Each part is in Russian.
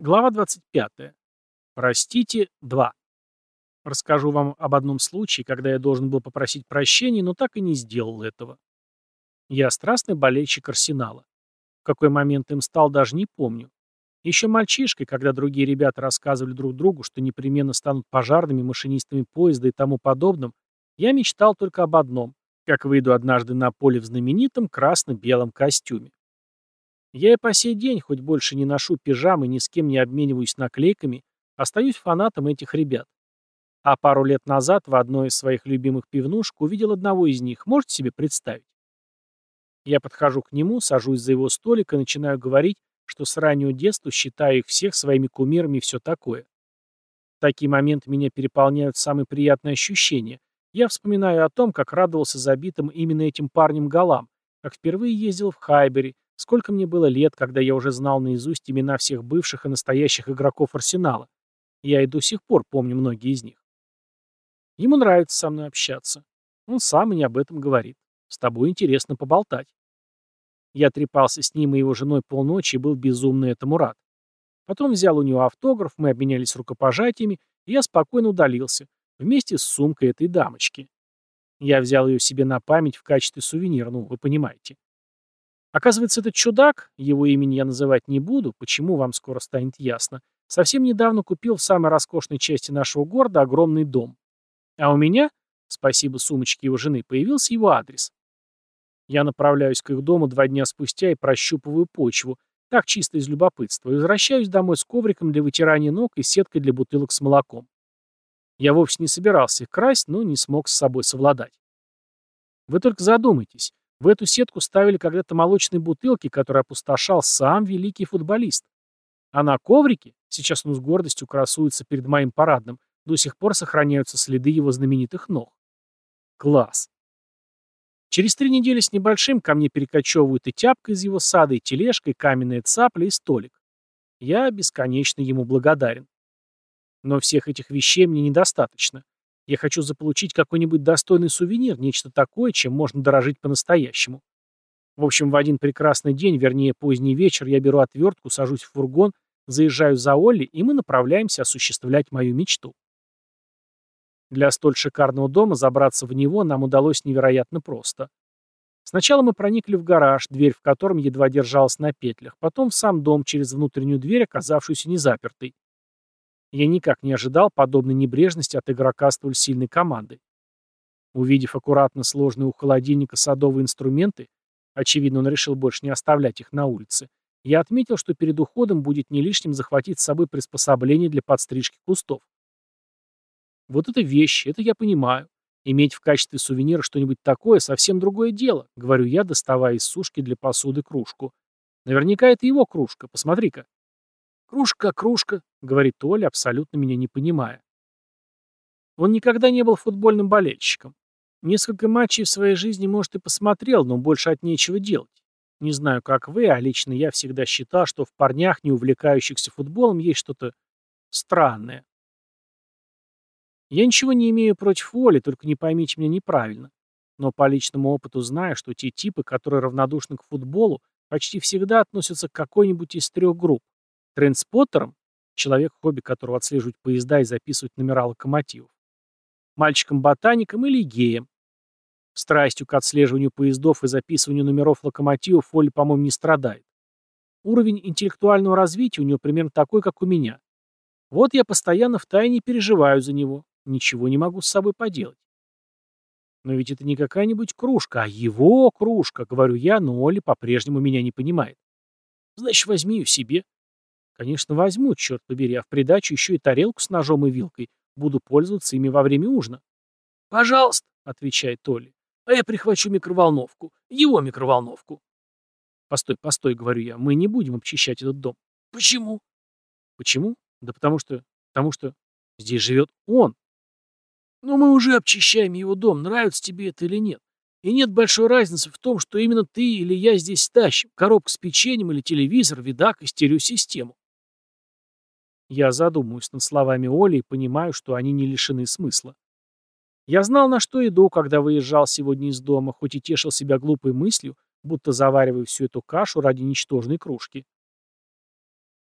Глава 25. Простите, 2. Расскажу вам об одном случае, когда я должен был попросить прощения, но так и не сделал этого. Я страстный болельщик Арсенала. В какой момент им стал, даже не помню. Еще мальчишкой, когда другие ребята рассказывали друг другу, что непременно станут пожарными, машинистами поезда и тому подобным, я мечтал только об одном – как выйду однажды на поле в знаменитом красно-белом костюме. Я и по сей день, хоть больше не ношу пижамы, ни с кем не обмениваюсь наклейками, остаюсь фанатом этих ребят. А пару лет назад в одной из своих любимых пивнушек увидел одного из них, можете себе представить? Я подхожу к нему, сажусь за его столик и начинаю говорить, что с раннего детства считаю их всех своими кумирами и все такое. В такие моменты меня переполняют самые приятные ощущения. Я вспоминаю о том, как радовался забитым именно этим парнем голам, как впервые ездил в Хайбере, сколько мне было лет, когда я уже знал наизусть имена всех бывших и настоящих игроков Арсенала. Я и до сих пор помню многие из них. Ему нравится со мной общаться. Он сам и не об этом говорит. С тобой интересно поболтать. Я трепался с ним и его женой полночи и был безумно этому рад. Потом взял у него автограф, мы обменялись рукопожатиями, и я спокойно удалился, вместе с сумкой этой дамочки. Я взял ее себе на память в качестве сувенира, ну, вы понимаете. Оказывается, этот чудак, его имени я называть не буду, почему вам скоро станет ясно, совсем недавно купил в самой роскошной части нашего города огромный дом. А у меня, спасибо сумочке его жены, появился его адрес. Я направляюсь к их дому два дня спустя и прощупываю почву, так чисто из любопытства, и возвращаюсь домой с ковриком для вытирания ног и сеткой для бутылок с молоком. Я вовсе не собирался их красть, но не смог с собой совладать. Вы только задумайтесь, в эту сетку ставили когда-то молочные бутылки, которые опустошал сам великий футболист. А на коврике, сейчас он с гордостью красуется перед моим парадным, до сих пор сохраняются следы его знаменитых ног. Класс. Через три недели с небольшим ко мне перекочевывают и тяпка из его сада, и тележка, и каменная цапля, и столик. Я бесконечно ему благодарен. Но всех этих вещей мне недостаточно. Я хочу заполучить какой-нибудь достойный сувенир, нечто такое, чем можно дорожить по-настоящему. В общем, в один прекрасный день, вернее, поздний вечер, я беру отвертку, сажусь в фургон, заезжаю за Олли, и мы направляемся осуществлять мою мечту. Для столь шикарного дома забраться в него нам удалось невероятно просто. Сначала мы проникли в гараж, дверь в котором едва держалась на петлях, потом в сам дом через внутреннюю дверь, оказавшуюся незапертой. Я никак не ожидал подобной небрежности от игрока столь сильной команды. Увидев аккуратно сложные у холодильника садовые инструменты, очевидно, он решил больше не оставлять их на улице, я отметил, что перед уходом будет не лишним захватить с собой приспособление для подстрижки кустов. Вот это вещь, это я понимаю. Иметь в качестве сувенира что-нибудь такое — совсем другое дело, говорю я, доставая из сушки для посуды кружку. Наверняка это его кружка, посмотри-ка. Кружка, кружка, говорит Оля, абсолютно меня не понимая. Он никогда не был футбольным болельщиком. Несколько матчей в своей жизни, может, и посмотрел, но больше от нечего делать. Не знаю, как вы, а лично я всегда считал, что в парнях, не увлекающихся футболом, есть что-то странное. Я ничего не имею против воли, только не поймите меня неправильно. Но по личному опыту знаю, что те типы, которые равнодушны к футболу, почти всегда относятся к какой-нибудь из трех групп. Трендспоттерам, человек, хобби которого отслеживать поезда и записывать номера локомотивов, мальчикам-ботаникам или геям. Страстью к отслеживанию поездов и записыванию номеров локомотивов Оля, по-моему, не страдает. Уровень интеллектуального развития у него примерно такой, как у меня. Вот я постоянно втайне переживаю за него. Ничего не могу с собой поделать. Но ведь это не какая-нибудь кружка, а его кружка, говорю я, но Оля по-прежнему меня не понимает. Значит, возьми ее себе. Конечно, возьму, черт побери, а в придачу еще и тарелку с ножом и вилкой. Буду пользоваться ими во время ужина. Пожалуйста, отвечает Толи. А я прихвачу микроволновку. Его микроволновку. Постой, постой, говорю я, мы не будем обчищать этот дом. Почему? Почему? Да потому что... Потому что здесь живет он. Но мы уже обчищаем его дом, нравится тебе это или нет. И нет большой разницы в том, что именно ты или я здесь стащим. Коробку с печеньем или телевизор, видак и стереосистему. Я задумываюсь над словами Оли и понимаю, что они не лишены смысла. Я знал, на что иду, когда выезжал сегодня из дома, хоть и тешил себя глупой мыслью, будто завариваю всю эту кашу ради ничтожной кружки.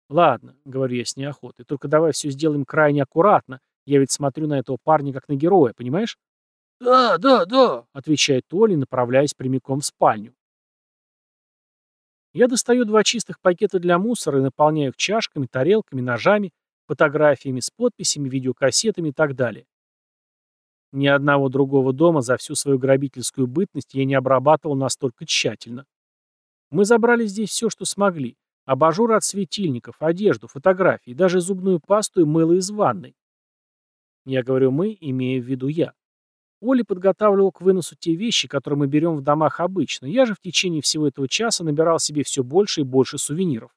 Ладно, говорю я с неохотой, только давай все сделаем крайне аккуратно. Я ведь смотрю на этого парня как на героя, понимаешь? «Да, да, да», — отвечает Оля, направляясь прямиком в спальню. Я достаю два чистых пакета для мусора и наполняю их чашками, тарелками, ножами, фотографиями с подписями, видеокассетами и так далее. Ни одного другого дома за всю свою грабительскую бытность я не обрабатывал настолько тщательно. Мы забрали здесь все, что смогли. Абажуры от светильников, одежду, фотографии, даже зубную пасту и мыло из ванной. Я говорю «мы», имея в виду я. Оля подготавливал к выносу те вещи, которые мы берем в домах обычно. Я же в течение всего этого часа набирал себе все больше и больше сувениров.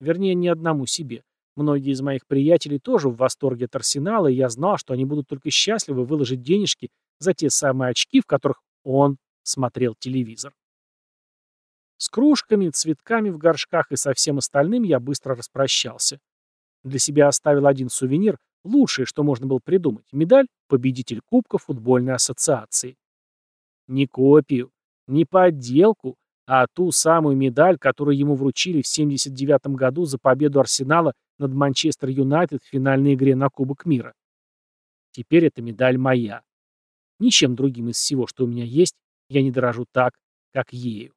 Вернее, не одному себе. Многие из моих приятелей тоже в восторге от арсенала, и я знал, что они будут только счастливы выложить денежки за те самые очки, в которых он смотрел телевизор. С кружками, цветками в горшках и со всем остальным я быстро распрощался. Для себя оставил один сувенир, лучшее, что можно было придумать. Медаль «Победитель Кубка футбольной ассоциации». Не копию, не подделку, а ту самую медаль, которую ему вручили в 79 году за победу Арсенала над Манчестер Юнайтед в финальной игре на Кубок мира. Теперь эта медаль моя. Ничем другим из всего, что у меня есть, я не дорожу так, как ею.